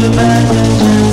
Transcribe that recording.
to my